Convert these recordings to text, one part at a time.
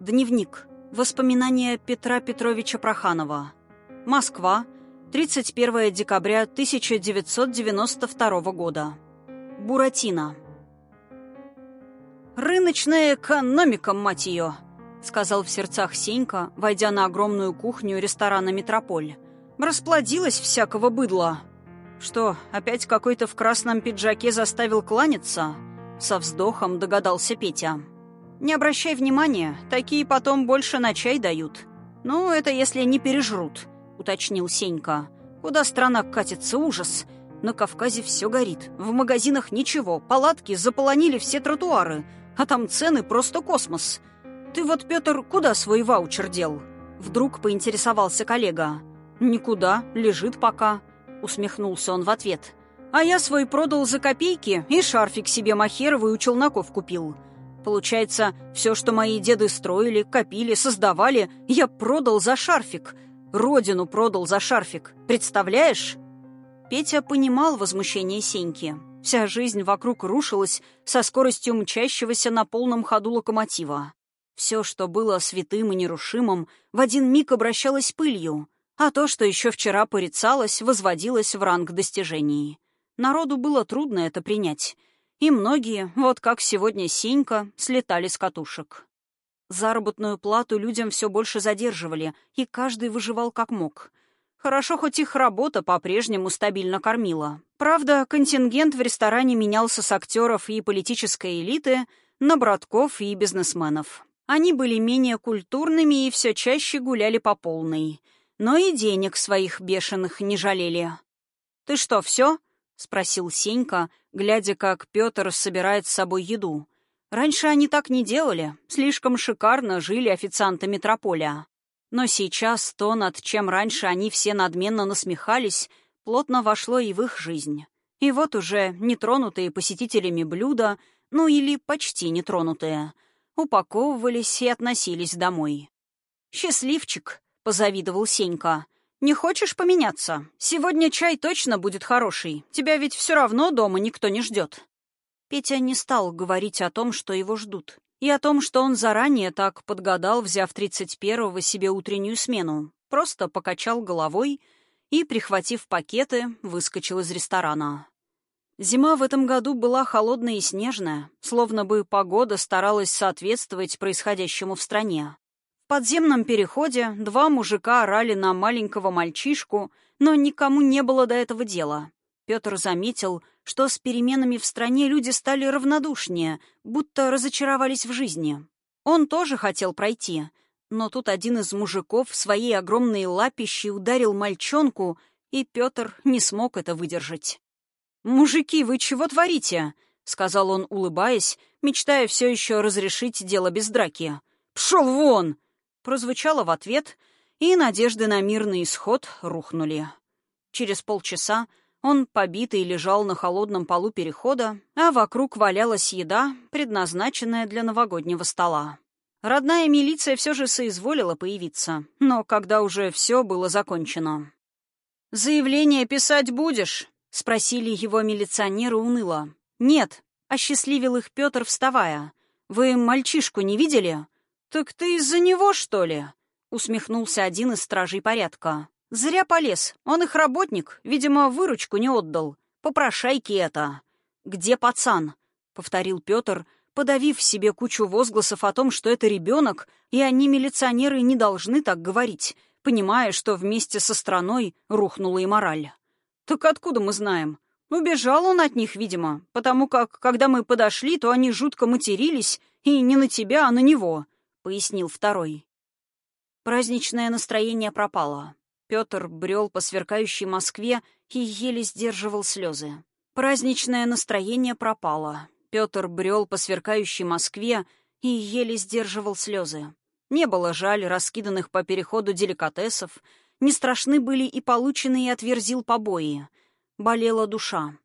Дневник. Воспоминания Петра Петровича Проханова. Москва. 31 декабря 1992 года. Буратино. «Рыночная экономика, мать ее!» — сказал в сердцах Сенька, войдя на огромную кухню ресторана «Метрополь». «Расплодилось всякого быдла!» «Что, опять какой-то в красном пиджаке заставил кланяться?» Со вздохом догадался Петя. «Не обращай внимания, такие потом больше на чай дают. Ну, это если не пережрут», — уточнил Сенька. «Куда страна катится, ужас. На Кавказе все горит, в магазинах ничего, палатки заполонили все тротуары, а там цены просто космос. Ты вот, Петр, куда свой ваучер дел?» Вдруг поинтересовался коллега. «Никуда, лежит пока», — усмехнулся он в ответ. «А я свой продал за копейки и шарфик себе махеровый у челноков купил». Получается, все, что мои деды строили, копили, создавали, я продал за шарфик. Родину продал за шарфик. Представляешь? Петя понимал возмущение Сеньки. Вся жизнь вокруг рушилась со скоростью мчащегося на полном ходу локомотива. Все, что было святым и нерушимым, в один миг обращалось пылью, а то, что еще вчера порицалось, возводилось в ранг достижений. Народу было трудно это принять — и многие, вот как сегодня Сенька, слетали с катушек. Заработную плату людям все больше задерживали, и каждый выживал как мог. Хорошо, хоть их работа по-прежнему стабильно кормила. Правда, контингент в ресторане менялся с актеров и политической элиты на братков и бизнесменов. Они были менее культурными и все чаще гуляли по полной. Но и денег своих бешеных не жалели. «Ты что, все?» — спросил Сенька, глядя, как Петр собирает с собой еду. Раньше они так не делали, слишком шикарно жили официанты метрополя. Но сейчас то, над чем раньше они все надменно насмехались, плотно вошло и в их жизнь. И вот уже нетронутые посетителями блюда, ну или почти нетронутые, упаковывались и относились домой. «Счастливчик», — позавидовал Сенька, — «Не хочешь поменяться? Сегодня чай точно будет хороший. Тебя ведь все равно дома никто не ждет». Петя не стал говорить о том, что его ждут, и о том, что он заранее так подгадал, взяв тридцать первого себе утреннюю смену. Просто покачал головой и, прихватив пакеты, выскочил из ресторана. Зима в этом году была холодная и снежная, словно бы погода старалась соответствовать происходящему в стране подземном переходе два мужика орали на маленького мальчишку, но никому не было до этого дела. Петр заметил, что с переменами в стране люди стали равнодушнее, будто разочаровались в жизни. Он тоже хотел пройти, но тут один из мужиков своей огромной лапищей ударил мальчонку, и Петр не смог это выдержать. «Мужики, вы чего творите?» — сказал он, улыбаясь, мечтая все еще разрешить дело без драки. «Пшел вон!» Прозвучало в ответ, и надежды на мирный исход рухнули. Через полчаса он, побитый, лежал на холодном полу перехода, а вокруг валялась еда, предназначенная для новогоднего стола. Родная милиция все же соизволила появиться, но когда уже все было закончено. «Заявление писать будешь?» — спросили его милиционеры уныло. «Нет», — осчастливил их Петр, вставая. «Вы мальчишку не видели?» «Так ты из-за него, что ли?» — усмехнулся один из стражей порядка. «Зря полез. Он их работник. Видимо, выручку не отдал. Попрошайки это». «Где пацан?» — повторил Петр, подавив себе кучу возгласов о том, что это ребенок, и они, милиционеры, не должны так говорить, понимая, что вместе со страной рухнула и мораль. «Так откуда мы знаем?» Убежал он от них, видимо, потому как, когда мы подошли, то они жутко матерились, и не на тебя, а на него. — пояснил второй. Праздничное настроение пропало. Петр брел по сверкающей Москве и еле сдерживал слезы. Праздничное настроение пропало. Петр брел по сверкающей Москве и еле сдерживал слезы. Не было жаль раскиданных по переходу деликатесов, не страшны были и полученные от верзил побои. Болела душа.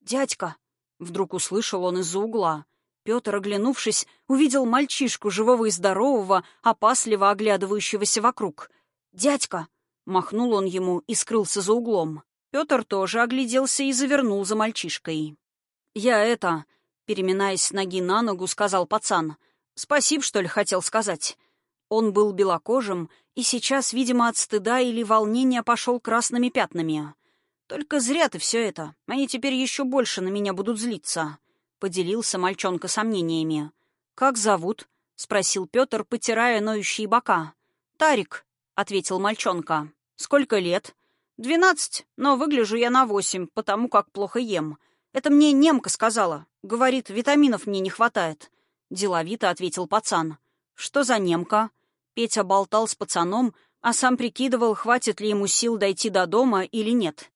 «Дядька!» — вдруг услышал он из-за угла. Петр, оглянувшись, увидел мальчишку, живого и здорового, опасливо оглядывающегося вокруг. «Дядька!» — махнул он ему и скрылся за углом. Петр тоже огляделся и завернул за мальчишкой. «Я это...» — переминаясь с ноги на ногу, сказал пацан. «Спасибо, что ли, хотел сказать. Он был белокожим и сейчас, видимо, от стыда или волнения пошел красными пятнами. «Только зря ты все это. Они теперь еще больше на меня будут злиться», — поделился мальчонка сомнениями. «Как зовут?» — спросил Петр, потирая ноющие бока. «Тарик», — ответил мальчонка. «Сколько лет?» «Двенадцать, но выгляжу я на восемь, потому как плохо ем. Это мне немка сказала. Говорит, витаминов мне не хватает». Деловито ответил пацан. «Что за немка?» Петя болтал с пацаном, а сам прикидывал, хватит ли ему сил дойти до дома или нет.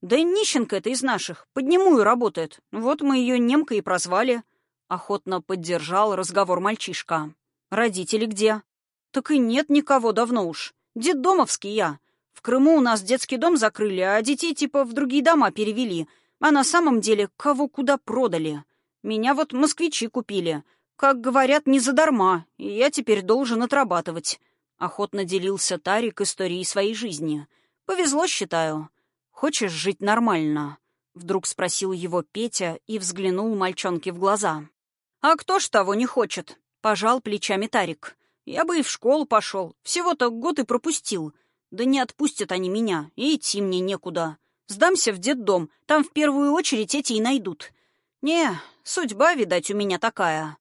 «Да нищенка это из наших, поднимую работает. Вот мы ее немка и прозвали». Охотно поддержал разговор мальчишка. «Родители где?» «Так и нет никого давно уж. Детдомовский я. В Крыму у нас детский дом закрыли, а детей типа в другие дома перевели. А на самом деле кого куда продали. Меня вот москвичи купили. Как говорят, не задарма, и я теперь должен отрабатывать. Охотно делился Тарик историей своей жизни. Повезло, считаю. Хочешь жить нормально? Вдруг спросил его Петя и взглянул мальчонке в глаза. «А кто ж того не хочет?» — пожал плечами Тарик. «Я бы и в школу пошел. Всего-то год и пропустил. Да не отпустят они меня, и идти мне некуда. Сдамся в детдом, там в первую очередь эти и найдут. Не, судьба, видать, у меня такая.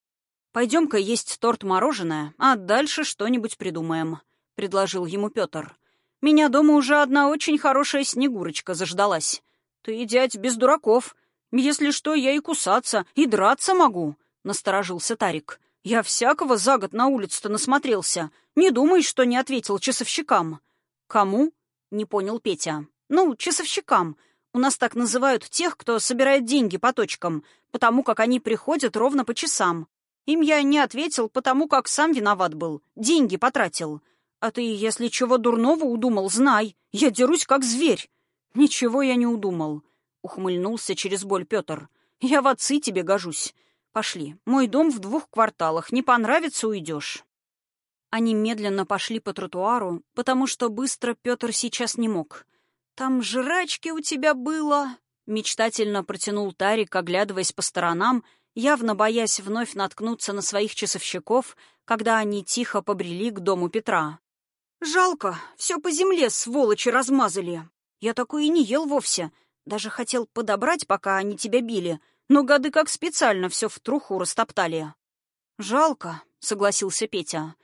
Пойдем-ка есть торт-мороженое, а дальше что-нибудь придумаем», — предложил ему Петр. «Меня дома уже одна очень хорошая снегурочка заждалась. Ты, дядь, без дураков. Если что, я и кусаться, и драться могу», — насторожился Тарик. «Я всякого за год на улице-то насмотрелся. Не думай, что не ответил часовщикам». «Кому?» — не понял Петя. «Ну, часовщикам. У нас так называют тех, кто собирает деньги по точкам, потому как они приходят ровно по часам. Им я не ответил, потому как сам виноват был, деньги потратил. А ты, если чего дурного удумал, знай, я дерусь как зверь». «Ничего я не удумал», — ухмыльнулся через боль Петр. «Я в отцы тебе гожусь. Пошли, мой дом в двух кварталах, не понравится — уйдешь». Они медленно пошли по тротуару, потому что быстро Петр сейчас не мог. «Там жрачки у тебя было!» Мечтательно протянул Тарик, оглядываясь по сторонам, явно боясь вновь наткнуться на своих часовщиков, когда они тихо побрели к дому Петра. «Жалко, все по земле сволочи размазали. Я такое и не ел вовсе. Даже хотел подобрать, пока они тебя били, но гады как специально все в труху растоптали». «Жалко», — согласился Петя.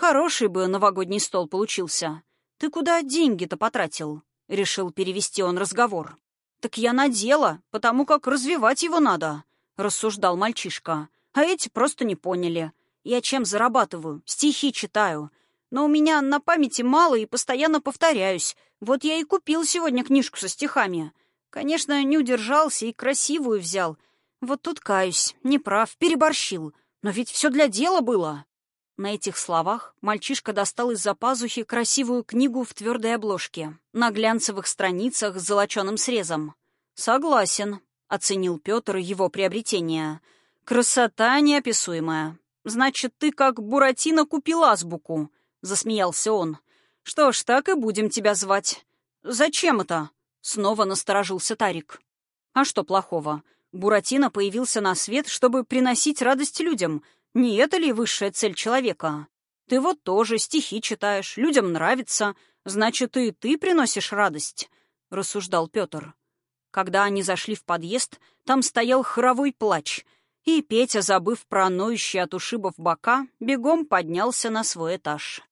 Хороший бы новогодний стол получился. Ты куда деньги-то потратил? Решил перевести он разговор. Так я на дело, потому как развивать его надо, рассуждал мальчишка. А эти просто не поняли. Я чем зарабатываю? Стихи читаю. Но у меня на памяти мало и постоянно повторяюсь. Вот я и купил сегодня книжку со стихами. Конечно, не удержался и красивую взял. Вот тут каюсь, не прав, переборщил. Но ведь все для дела было. На этих словах мальчишка достал из-за пазухи красивую книгу в твердой обложке, на глянцевых страницах с золоченым срезом. «Согласен», — оценил Петр его приобретение. «Красота неописуемая. Значит, ты как Буратино купил азбуку», — засмеялся он. «Что ж, так и будем тебя звать». «Зачем это?» — снова насторожился Тарик. «А что плохого? Буратино появился на свет, чтобы приносить радость людям — не это ли высшая цель человека? Ты вот тоже стихи читаешь, людям нравится, значит, и ты приносишь радость», — рассуждал Петр. Когда они зашли в подъезд, там стоял хоровой плач, и Петя, забыв про ноющие от ушибов бока, бегом поднялся на свой этаж.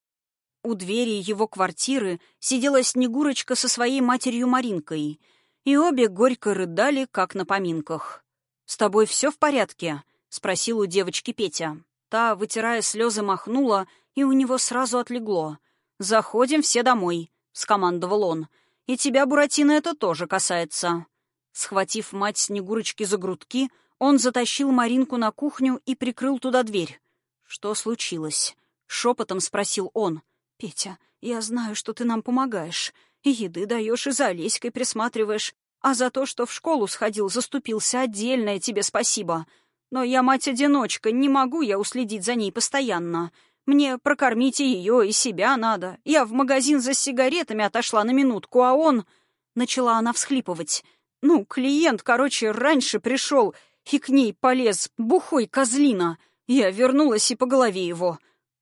У двери его квартиры сидела Снегурочка со своей матерью Маринкой, и обе горько рыдали, как на поминках. «С тобой все в порядке?» — спросил у девочки Петя. Та, вытирая слезы, махнула, и у него сразу отлегло. «Заходим все домой», — скомандовал он. «И тебя, Буратино, это тоже касается». Схватив мать Снегурочки за грудки, он затащил Маринку на кухню и прикрыл туда дверь. «Что случилось?» — шепотом спросил он. «Петя, я знаю, что ты нам помогаешь. И еды даешь, и за Олеськой присматриваешь. А за то, что в школу сходил, заступился, отдельное тебе спасибо. Но я мать-одиночка, не могу я уследить за ней постоянно. Мне прокормить и ее, и себя надо. Я в магазин за сигаретами отошла на минутку, а он...» Начала она всхлипывать. «Ну, клиент, короче, раньше пришел и к ней полез, бухой козлина. Я вернулась и по голове его.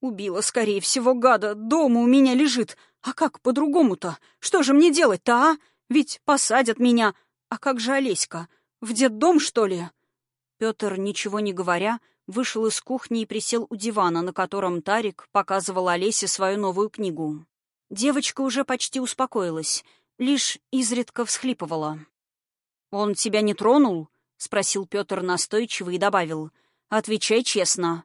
Убила, скорее всего, гада. Дома у меня лежит. А как по-другому-то? Что же мне делать-то, а? Ведь посадят меня. А как же Олеська? В детдом, что ли?» Петр, ничего не говоря, вышел из кухни и присел у дивана, на котором Тарик показывал Олесе свою новую книгу. Девочка уже почти успокоилась, лишь изредка всхлипывала. «Он тебя не тронул?» — спросил Петр настойчиво и добавил. «Отвечай честно».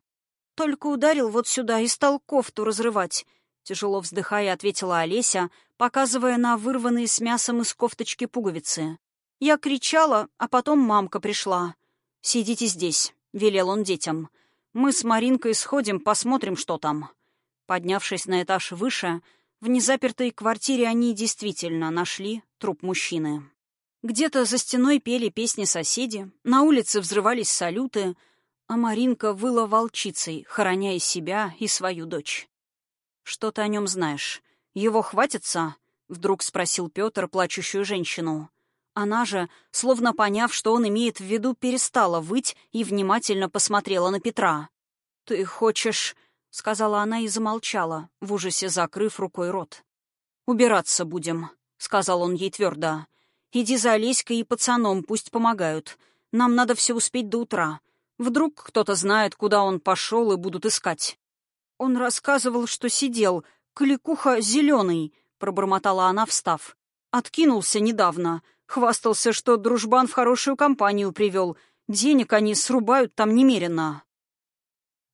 «Только ударил вот сюда и стал кофту разрывать», — тяжело вздыхая, ответила Олеся, показывая на вырванные с мясом из кофточки пуговицы. Я кричала, а потом мамка пришла. «Сидите здесь», — велел он детям. «Мы с Маринкой сходим, посмотрим, что там». Поднявшись на этаж выше, в незапертой квартире они действительно нашли труп мужчины. Где-то за стеной пели песни соседи, на улице взрывались салюты, а Маринка выла волчицей, хороня и себя, и свою дочь. «Что ты о нем знаешь? Его хватится?» — вдруг спросил Петр плачущую женщину. Она же, словно поняв, что он имеет в виду, перестала выть и внимательно посмотрела на Петра. «Ты хочешь...» — сказала она и замолчала, в ужасе закрыв рукой рот. «Убираться будем», — сказал он ей твердо. «Иди за Олеськой и пацаном, пусть помогают. Нам надо все успеть до утра. Вдруг кто-то знает, куда он пошел, и будут искать». «Он рассказывал, что сидел. Кликуха зеленый», — пробормотала она, встав. «Откинулся недавно. Хвастался, что дружбан в хорошую компанию привел. Денег они срубают там немерено.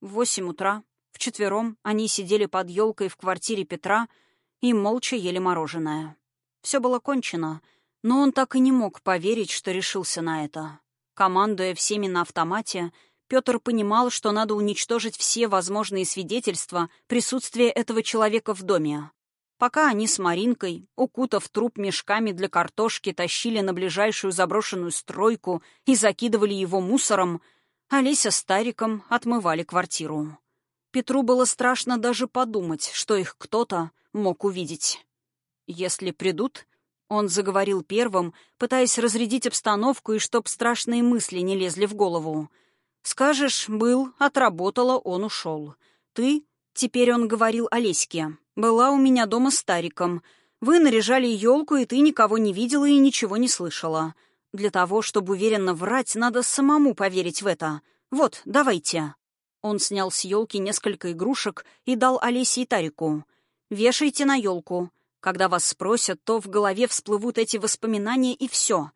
В восемь утра, вчетвером, они сидели под елкой в квартире Петра и молча ели мороженое. Все было кончено, но он так и не мог поверить, что решился на это. Командуя всеми на автомате, Петр понимал, что надо уничтожить все возможные свидетельства присутствия этого человека в доме. Пока они с Маринкой, укутав труп мешками для картошки, тащили на ближайшую заброшенную стройку и закидывали его мусором, Олеся с Тариком отмывали квартиру. Петру было страшно даже подумать, что их кто-то мог увидеть. «Если придут...» — он заговорил первым, пытаясь разрядить обстановку и чтоб страшные мысли не лезли в голову. «Скажешь, был, отработала, он ушел. Ты...» — теперь он говорил Олеське. Была у меня дома с Тариком. Вы наряжали елку, и ты никого не видела и ничего не слышала. Для того, чтобы уверенно врать, надо самому поверить в это. Вот, давайте». Он снял с елки несколько игрушек и дал Олесе и Тарику. «Вешайте на елку. Когда вас спросят, то в голове всплывут эти воспоминания, и все.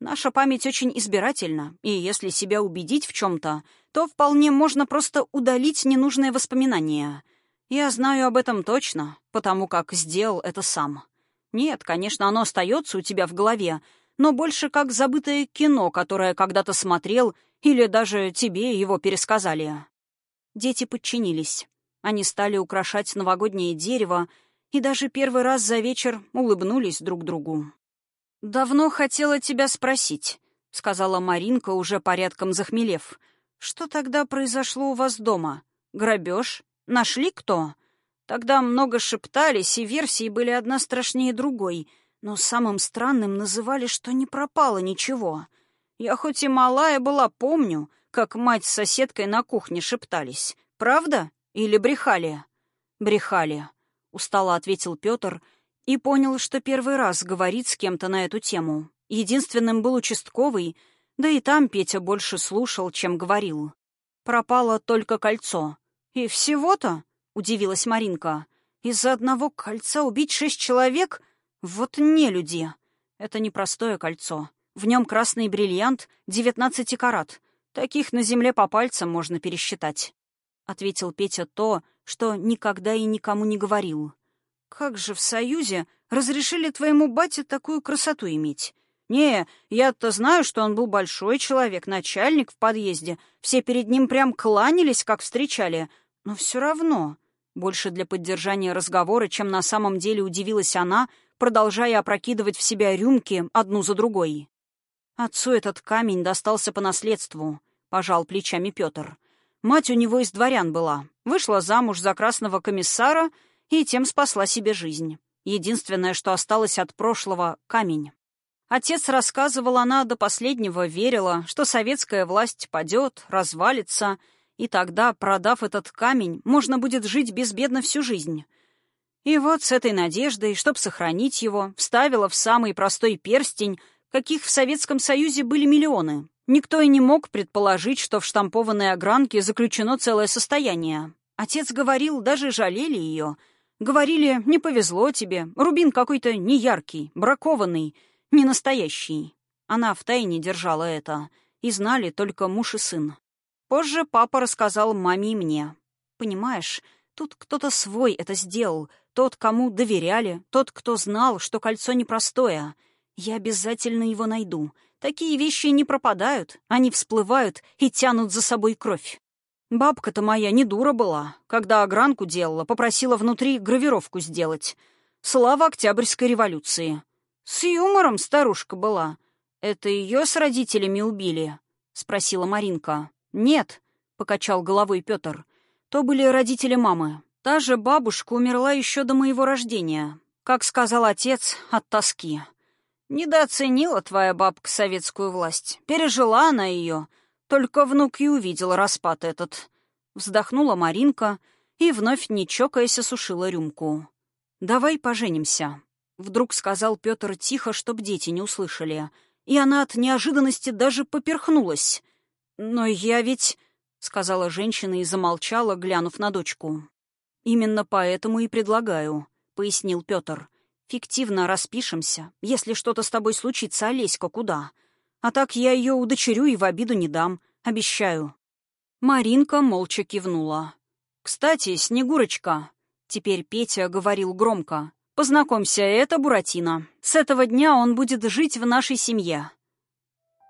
Наша память очень избирательна, и если себя убедить в чем-то, то вполне можно просто удалить ненужные воспоминания. Я знаю об этом точно, потому как сделал это сам. Нет, конечно, оно остается у тебя в голове, но больше как забытое кино, которое когда-то смотрел, или даже тебе его пересказали. Дети подчинились. Они стали украшать новогоднее дерево и даже первый раз за вечер улыбнулись друг другу. «Давно хотела тебя спросить», — сказала Маринка, уже порядком захмелев. «Что тогда произошло у вас дома? Грабеж? Нашли кто? Тогда много шептались, и версии были одна страшнее другой, но самым странным называли, что не пропало ничего. Я хоть и малая была, помню, как мать с соседкой на кухне шептались. Правда? Или брехали? Брехали, устало ответил Петр и понял, что первый раз говорит с кем-то на эту тему. Единственным был участковый, да и там Петя больше слушал, чем говорил. Пропало только кольцо. «И всего-то?» — удивилась Маринка. «Из-за одного кольца убить шесть человек? Вот не люди. Это непростое кольцо. В нем красный бриллиант, девятнадцати карат. Таких на земле по пальцам можно пересчитать», — ответил Петя то, что никогда и никому не говорил. «Как же в Союзе разрешили твоему бате такую красоту иметь? Не, я-то знаю, что он был большой человек, начальник в подъезде. Все перед ним прям кланялись, как встречали. Но все равно, больше для поддержания разговора, чем на самом деле удивилась она, продолжая опрокидывать в себя рюмки одну за другой. Отцу этот камень достался по наследству, пожал плечами Петр. Мать у него из дворян была, вышла замуж за красного комиссара и тем спасла себе жизнь. Единственное, что осталось от прошлого — камень. Отец рассказывал, она до последнего верила, что советская власть падет, развалится — И тогда, продав этот камень, можно будет жить безбедно всю жизнь. И вот с этой надеждой, чтоб сохранить его, вставила в самый простой перстень, каких в Советском Союзе были миллионы. Никто и не мог предположить, что в штампованной огранке заключено целое состояние. Отец говорил, даже жалели ее. Говорили, не повезло тебе, рубин какой-то неяркий, бракованный, не настоящий. Она втайне держала это, и знали только муж и сын. Позже папа рассказал маме и мне. Понимаешь, тут кто-то свой это сделал, тот, кому доверяли, тот, кто знал, что кольцо непростое. Я обязательно его найду. Такие вещи не пропадают, они всплывают и тянут за собой кровь. Бабка-то моя не дура была. Когда огранку делала, попросила внутри гравировку сделать. Слава Октябрьской революции. С юмором старушка была. Это ее с родителями убили? Спросила Маринка. Нет, покачал головой Петр. То были родители мамы. Та же бабушка умерла еще до моего рождения. Как сказал отец, от тоски. Недооценила твоя бабка советскую власть. Пережила она ее. Только внук и увидел распад этот. Вздохнула Маринка и, вновь не чокаясь, осушила рюмку. «Давай поженимся», — вдруг сказал Петр тихо, чтоб дети не услышали. И она от неожиданности даже поперхнулась. «Но я ведь...» — сказала женщина и замолчала, глянув на дочку. «Именно поэтому и предлагаю», — пояснил Петр. «Фиктивно распишемся. Если что-то с тобой случится, Олеська куда? А так я ее удочерю и в обиду не дам. Обещаю». Маринка молча кивнула. «Кстати, Снегурочка», — теперь Петя говорил громко, — «познакомься, это Буратино. С этого дня он будет жить в нашей семье».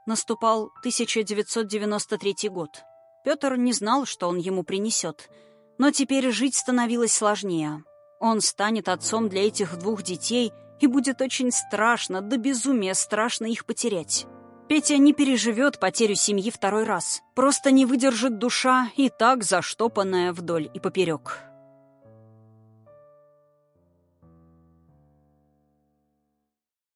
Наступал 1993 год. Петр не знал, что он ему принесет — но теперь жить становилось сложнее. Он станет отцом для этих двух детей, и будет очень страшно, до безумия страшно их потерять. Петя не переживет потерю семьи второй раз. Просто не выдержит душа и так заштопанная вдоль и поперек.